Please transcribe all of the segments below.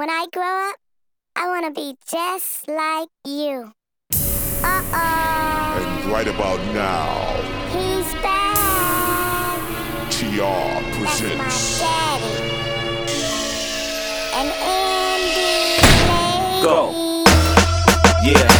When I grow up, I want to be just like you. Uh oh. And right about now, He's back. TR That's my presents. And Andy. Go. Yeah.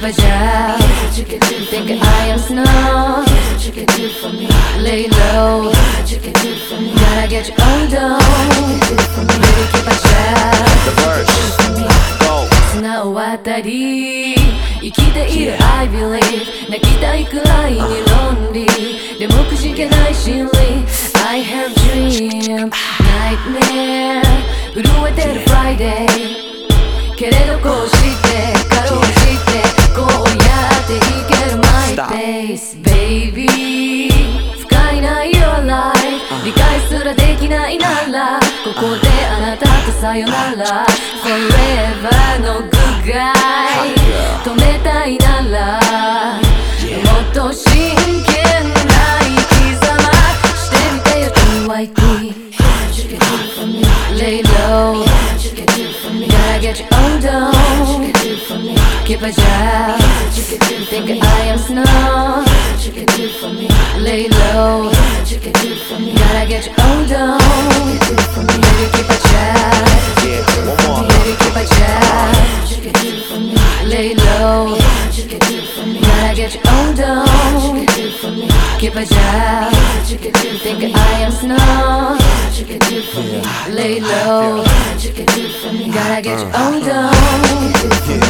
Keep a job Think I am snow Lay low Gotta get you on down Baby keep a job The verse. Go. 綱を渡り生きている I believe 泣きたいくらいにロンリーでもくじけない心理 I have dream nightmare 震えてる Friday けれどこう la la la. la get you on down Keep a job You can do Think I am snow what you can do for me Lay low. What you can do for me Gotta get you on down Baby keep a job Yeah. One more. Baby keep a job what you can do for me Lay low Gotta get you on oh, down Keep a job that you can do Think I am snow Lay low. Gotta get uh. oh, you on down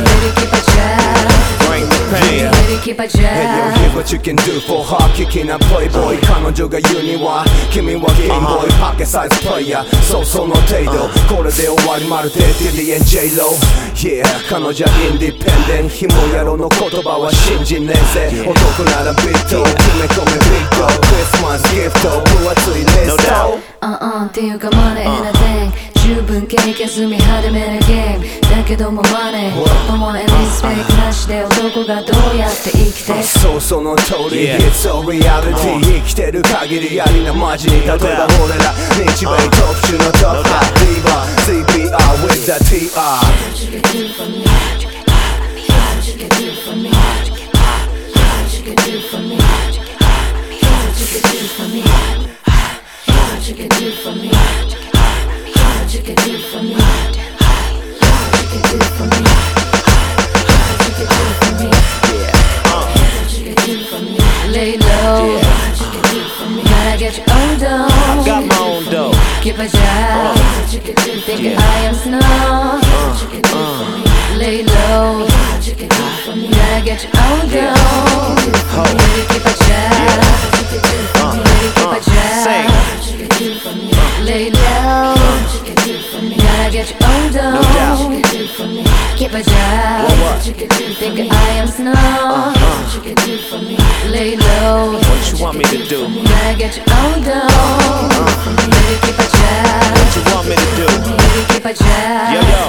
Baby keep a job Bring the pain. Baby keep a job what you can do for her. 聞きな Playboy 彼女が言うには君はゲームボーイパケサイズプレイヤーそうその程度これで終わりまるで Diddy and J-Lo Yeah 彼女インディペンデントひもやろの言葉は信じねえぜ。お得ならビット決め込めビットクリスマスギフト分厚いレ No ストんっていうかマネーな点十分経験済み派手めなゲームだけどもマネー思えリスペクトなしで男がどうやって生きてそうその通り Yeah. It's a reality 生きてる限りやりなマジに例えば俺ら日米特殊のトップリーバー CPR with the TR Lay on down Got my own dough. Keep a job. Think I am snow. Lay low. Gotta get you on down Baby job. Baby keep a Sing. job. Uh. Lay low. Gotta get you Keep a job Think I am snow. Lay low. What you want me to do? Gotta get you on down Baby keep a job. What you want me to do? Baby keep a job. Yo yo.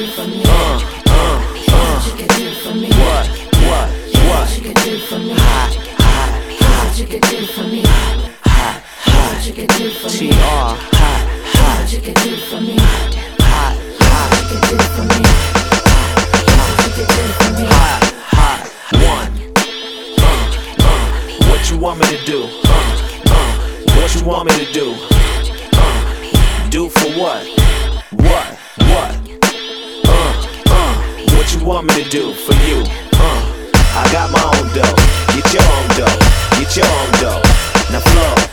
Uh, uh, uh. What? What? What? want me to do? Uh, do for what? What? What? Uh, uh, what you want me to do for you? Uh, I got my own dough. Get your own dough. Get your own dough. Now flow.